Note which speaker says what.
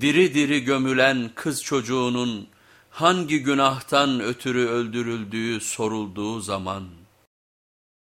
Speaker 1: diri diri gömülen kız çocuğunun hangi günahtan ötürü öldürüldüğü sorulduğu zaman,